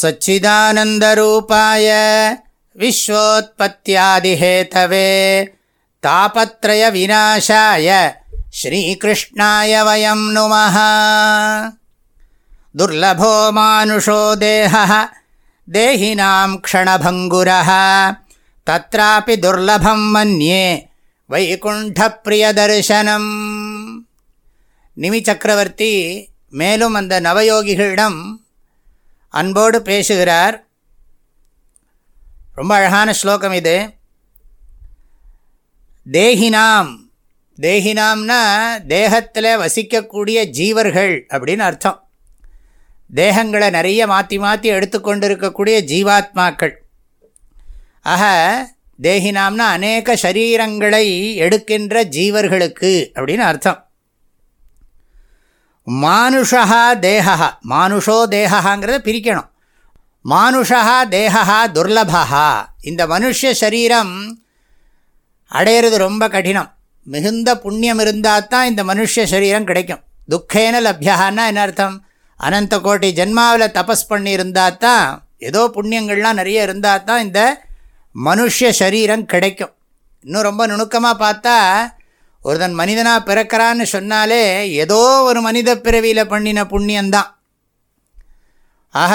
सच्चिदानन्दरूपाय विश्वोत्पत्त्यादिहेतवे तापत्रयविनाशाय श्रीकृष्णाय वयं नुमः दुर्लभो मानुषो देहः देहिनां क्षणभङ्गुरः तत्रापि दुर्लभं मन्ये வைகுண்டப்பிரியதர்சனம் நிமி சக்கரவர்த்தி மேலும் அந்த நவயோகிகளிடம் அன்போடு பேசுகிறார். ரொம்ப அழகான ஸ்லோகம் இது. தேகினாம். தேகினாம்னா தேகத்தில் வசிக்கக்கூடிய ஜீவர்கள் அப்படின்னு அர்த்தம். தேகங்களை நிறைய மாற்றி மாற்றி எடுத்துக்கொண்டு இருக்கக்கூடிய ஜீவாத்மாக்கள். ஆக தேகினாம்னா அநேக சரீரங்களை எடுக்கின்ற ஜீவர்களுக்கு அப்படின்னு அர்த்தம். மானுஷா தேகா மானுஷோ தேகாங்கிறத பிரிக்கணும். மானுஷா தேகா துர்லபா இந்த மனுஷ சரீரம் அடையிறது ரொம்ப கடினம். மிகுந்த புண்ணியம் இருந்தால் தான் இந்த மனுஷ சரீரம் கிடைக்கும். துக்கேன லப்யான்னா என்ன அர்த்தம்? அனந்த கோட்டி ஜென்மாவில் தபஸ் பண்ணி இருந்தால் தான் ஏதோ புண்ணியங்கள்லாம் நிறைய இருந்தால் தான் இந்த மனுஷ சரீரம் கிடைக்கும். இன்னும் ரொம்ப நுணுக்கமாக பார்த்தா ஒருதன் மனிதனாக பிறக்கிறான்னு சொன்னாலே ஏதோ ஒரு மனித பிறவியில் பண்ணின புண்ணியந்தான். ஆக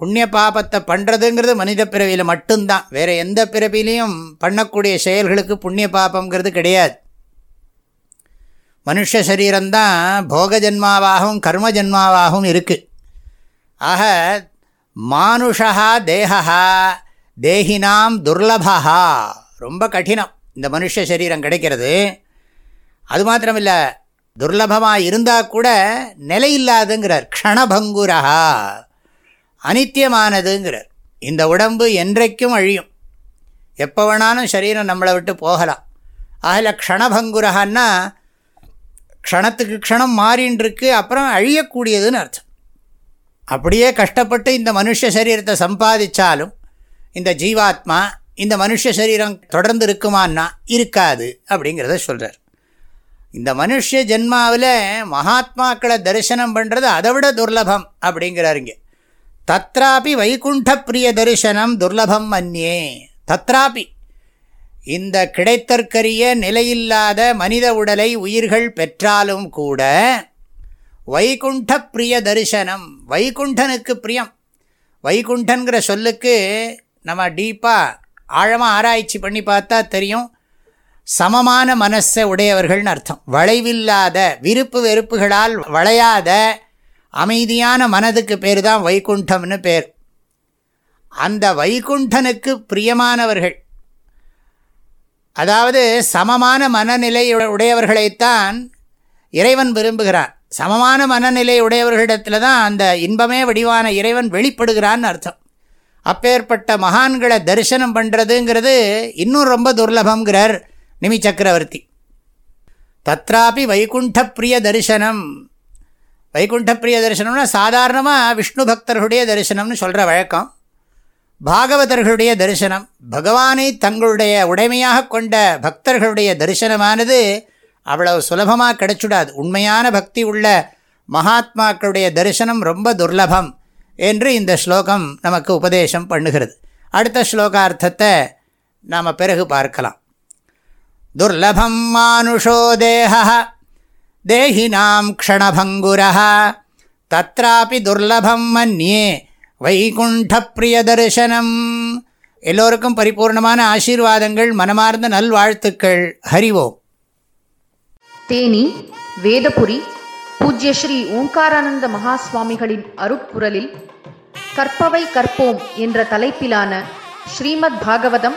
புண்ணிய பாபத்தை பண்ணுறதுங்கிறது மனித பிறவியில் மட்டும்தான் வேறு எந்த பிறவிலையும் பண்ணக்கூடிய செயல்களுக்கு புண்ணிய பாபங்கிறது கிடையாது. மனுஷ சரீரம்தான் போக ஜென்மாவாகவும் கர்ம ஜென்மாவாகவும் இருக்குது ஆக மானுஷா தேகா தேகினாம் துர்லபா ரொம்ப கடினம் இந்த மனுஷ சரீரம் கிடைக்கிறது. அது மாத்திரமில்லை துர்லபமாக இருந்தால் கூட நிலை இல்லாதுங்கிறார் க்ஷணபங்குரா அனித்தியமானதுங்கிறார். இந்த உடம்பு என்றைக்கும் அழியும். எப்போ வேணாலும் சரீரம் நம்மளை விட்டு போகலாம். அதில் க்ஷணபங்குரஹான்னா க்ஷணத்துக்கு க்ஷணம் மாறின்னுருக்கு அப்புறம் அழியக்கூடியதுன்னு அர்த்தம். அப்படியே கஷ்டப்பட்டு இந்த மனுஷ சரீரத்தை சம்பாதிச்சாலும் இந்த ஜீவாத்மா இந்த மனுஷ சரீரம் தொடர்ந்து இருக்குமான்னா இருக்காது அப்படிங்கிறத சொல்கிறார் இந்த மனுஷ ஜென்மாவில் மகாத்மாக்களை தரிசனம் பண்ணுறது அதை விட துர்லபம் அப்படிங்கிறாருங்க தத்ராபி வைகுண்ட பிரிய தரிசனம் துர்லபம் மன்னியே தத்ராபி. இந்த கிடைத்தற்கரிய நிலையில்லாத மனித உடலை உயிர்கள் பெற்றாலும் கூட வைகுண்ட பிரிய தரிசனம் வைகுண்டனுக்கு பிரியம். வைகுண்டன்கிற சொல்லுக்கு நம்ம டீப்பாக ஆழமாக ஆராய்ச்சி பண்ணி பார்த்தா தெரியும். சமமான மனசை உடையவர்கள்னு அர்த்தம். வளைவில்லாத விருப்பு வெறுப்புகளால் வளையாத அமைதியான மனதுக்கு பேர் தான் வைகுண்டம்னு பேர். அந்த வைகுண்டனுக்கு பிரியமானவர்கள். அதாவது சமமான மனநிலை உடையவர்களைத்தான் இறைவன் விரும்புகிறான் சமமான மனநிலை உடையவர்களிடத்தில் தான் அந்த இன்பமே வடிவான இறைவன் வெளிப்படுகிறான்னு அர்த்தம். அப்பேற்பட்ட மகான்களை தரிசனம் பண்ணுறதுங்கிறது இன்னும் ரொம்ப துர்லபங்கிறார் நிமி சக்கரவர்த்தி. தத்ராபி வைகுண்டப்பிரிய தரிசனம் வைகுண்டப்பிரிய தரிசனம்னா சாதாரணமாக விஷ்ணு பக்தர்களுடைய தரிசனம்னு சொல்கிற வழக்கம். பாகவதர்களுடைய தரிசனம் பகவானை தங்களுடைய உடைமையாக கொண்ட பக்தர்களுடைய தரிசனமானது அவ்வளவு சுலபமாக கிடைச்சுடாது. உண்மையான பக்தி உள்ள மகாத்மாக்களுடைய தரிசனம் ரொம்ப துர்லபம் என்று இந்த ஸ்லோகம் நமக்கு உபதேசம் பண்ணுகிறது. அடுத்த ஸ்லோகார்த்தத்தை நாம் பிறகு பார்க்கலாம். துர்லபம் மானுஷோ தேக தேஹினாம் க்ஷணபங்குர தத்ராபி துர்லபம் மன்யே வைகுண்டப்பிரியதர்சனம் எல்லோருக்கும் பரிபூர்ணமான ஆசீர்வாதங்கள் மனமார்ந்த நல்வாழ்த்துக்கள். ஹரிவோம் தேனி வேதபுரி பூஜ்ய ஸ்ரீ ஓங்காரானந்த மகாஸ்வாமிகளின் அருட்குரலில் கற்பவை கற்போம் என்ற தலைப்பிலான ஸ்ரீமத் பாகவதம்